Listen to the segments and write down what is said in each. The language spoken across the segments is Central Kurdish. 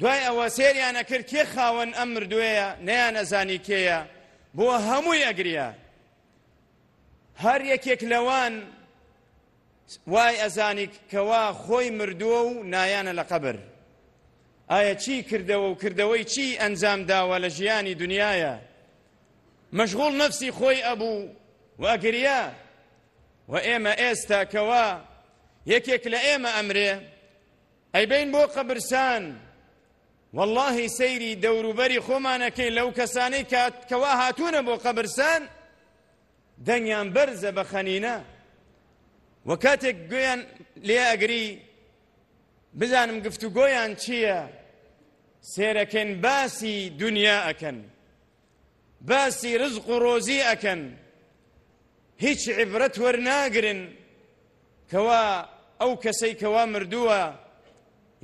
دوای ئەوە سێریان ئەکرد کێ خاوەن ئەم مردوێیە نەیان ئەزانی کێیە بۆ هەمووی ئەگریا هەر یەکێک لەوان وای ئەزانی کەوا خۆی مردووە و نایانە لە قەبر ئایا چی کردەوە و کردەوەی چی ئەنجام داوە لە ژیانی دنیاە مەشغول نفسی خۆی ئەبوو و ئەگریا و ئێمە ئێستا کەوا یەکێک لە ئێمە ئەمرێ ئەیبەین بۆ قەبرسان واللەهی سەیری دەوروبەری خۆمان ئەکەین لەو کەسانەی کەوا هاتوونە بۆ قەبرسان دەنگیان بەرزە بە خەنینە و کاتێک گوێیان لێ ئەگری بزانم گفتوگۆیان چییە سێرەکەن باسی دنیا ئەکەن باسی رزق و رۆزی ئەکەن هیچ عبرەت وەرناگرن کەوا ئەو کەسەی کەوا مردووە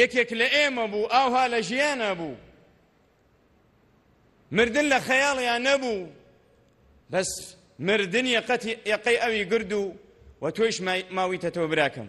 یەکێک لە ئێمە بوو ئاوها لە ژیانە بوو مردن لە خەیاڵیان نەبوو بەس مردن یەقەتی یەقەی ئەوی گرد و و تۆیش ماویتەتەوە براکەم